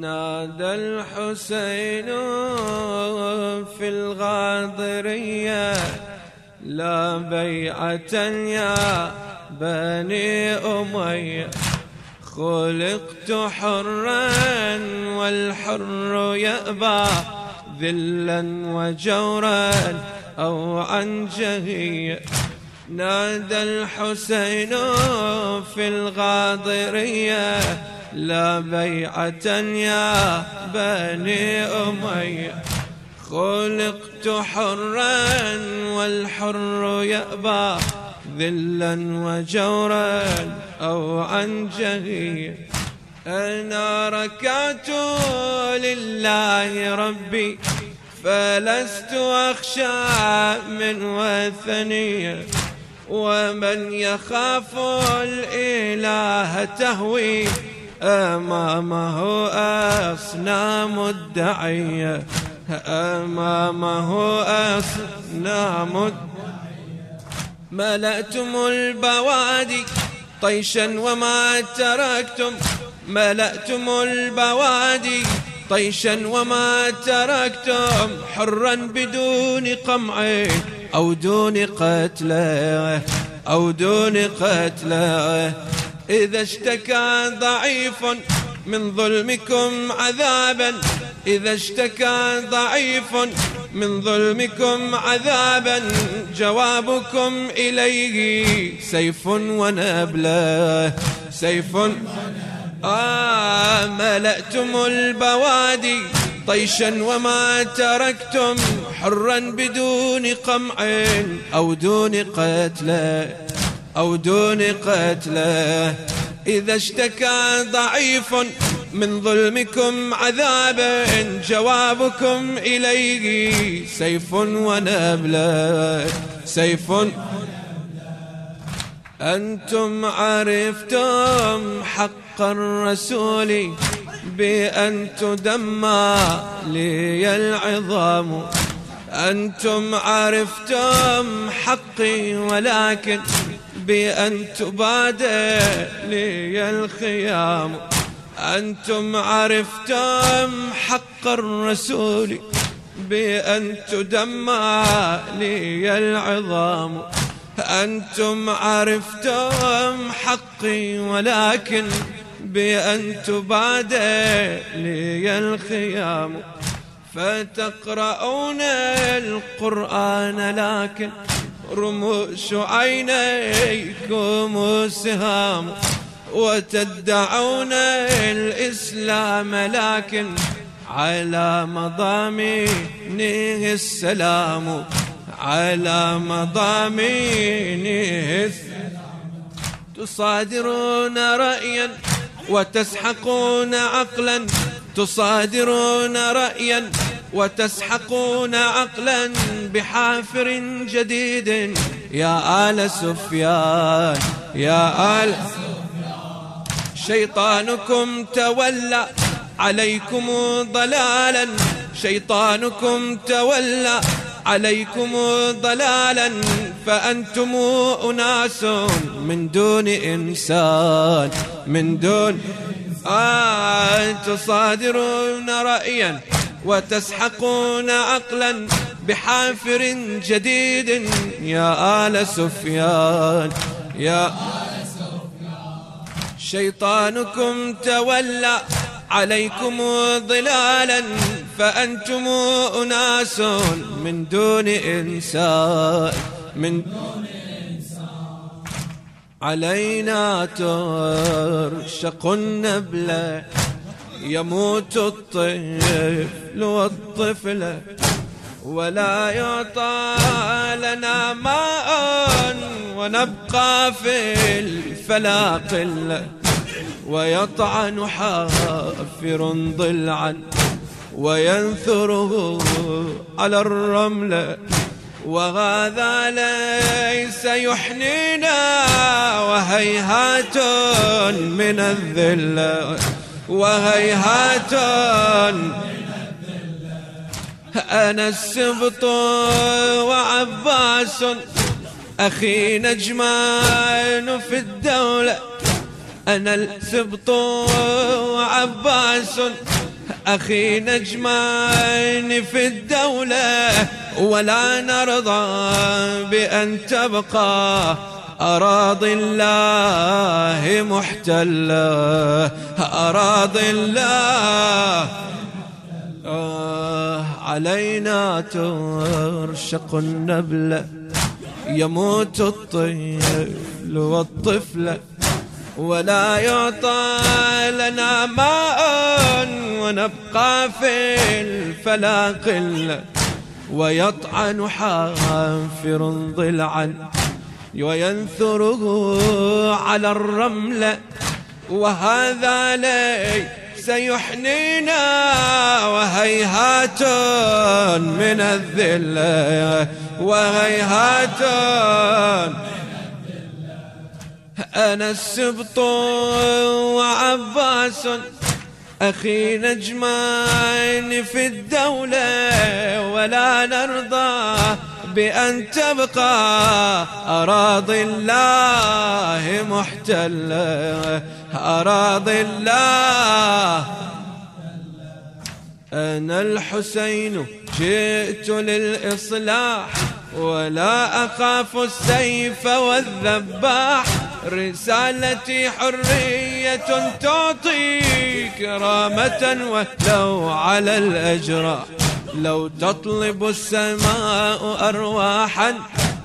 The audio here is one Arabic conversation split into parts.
نادى الحسين في الغاضرية لا بيعة يا بني أمية. خلقت حرا والحر يأبى ذلا وجورا أو عن جهية. نادى الحسين في الغاضرية لا بيعة يا بني أمية خلقت حرا والحر يأبى ذلا وجورا أو عن جهية أنا ركعت لله ربي فلست أخشى من وثنيه ومن يخاف الإله تهوي أمامه أصنام الدعية أمامه أصنام ملأتم البوادي طيشا وما تركتم. ملأتم البوادي طيشا وما تركتم. حرا بدون قمع أو دون قتله أو دون قتله. إذا اشتكى ضعيف من ظلمكم عذابا. إذا اشتكى ضعيف من ظلمكم عذابا. جوابكم إليه سيف ونبلة سيف آه ملأتم البوادي طيشا وما تركتم حرا بدون قمع أو دون قتله أو دون قتله. إذا اشتكى ضعيف من ظلمكم عذابا جوابكم إليه سيف ونبله سيف أنتم عرفتم حق الرسول بأن تدمى لي العظام. أنتم عرفتم حقي ولكن بأن تبادى لي الخيام أنتم عرفتم حق الرسول بأن تدمى لي العظام أنتم عرفتم حقي ولكن بأن تبادى لي الخيام. فتقرؤون القرآن لكن رموش عينيكم سهام وتدعون الإسلام لكن على مضامينه السلام على مضامينه تصادرون رأيا وتسحقون عقلا تصادرون رأيا وتسحقون عقلا بحافر جديد. يا آل سفيان يا آل شيطانكم تولى عليكم ضلالا. شيطانكم تولى عليكم ضلالا. فأنتم أناس من دون إنسان من دون آه تصادرون رأيا. وتسحقون عقلا بحافر جديد. يا آل سفيان يا شيطانكم تولى عليكم ظلالا فأنتم أناس من دون إنسان من دون علينا ترشق النبلة يموت الطفل والطفلة ولا يعطى لنا ماء ونبقى في الفلا قلة ويطعن حافر ضلعا وينثره على الرملة وهذا ليس يحنينا وهيهات من الذلة وهيهات. أنا السبط وعباس أخي نجمان في الدولة. أنا السبط وعباس أخي نجمان في الدولة. ولا نرضى بأن تبقى أراضي الله محتلة. أراضي الله. آه علينا ترشق النبلة يموت الطفل والطفلة ولا يعطى لنا ماء ونبقى في الفلا قلة ويطعن حافر ضلعا. وينثره على الرملة وهذا ليس يحنينا وهيهات من الذلة وهيهات أنا السبط وعباس. أخي نجمان في الدولة ولا نرضى. بأن تبقى أراضي الله محتلة. أراضي الله. أنا الحسين جئت للإصلاح ولا أخاف السيف والذباح. رسالتي حرية تعطي كرامة ولو على الأجراح لو تطلب السماء أرواحا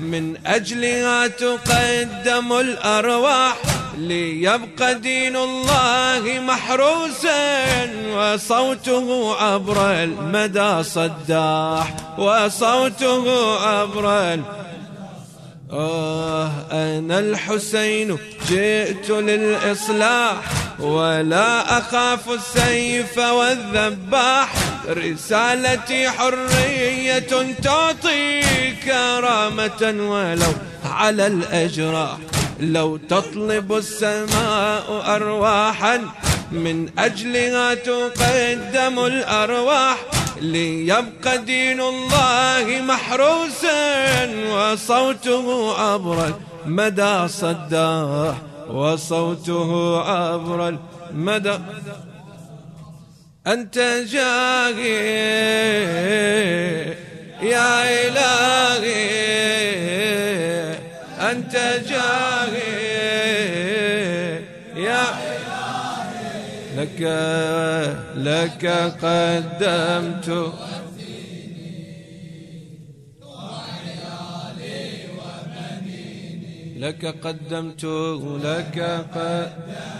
من أجلها تقدم الأرواح. ليبقى دين الله محروسا وصوته عبر المدى صداح. وصوته عبر آه أنا الحسين جئت للإصلاح ولا أخاف السيف والذباح. رسالتي حرية تعطي كرامة ولو على الأجراح لو تطلب السماء أرواحا من أجلها تقدم الأرواح. ليبقى دين الله محروسا وصوته عبر المدى صداح وصوته عبر المدى أنت جاهي يا إلهي. أنت جاهي يا لك لك قدمت. لك قدمت لك قدمت.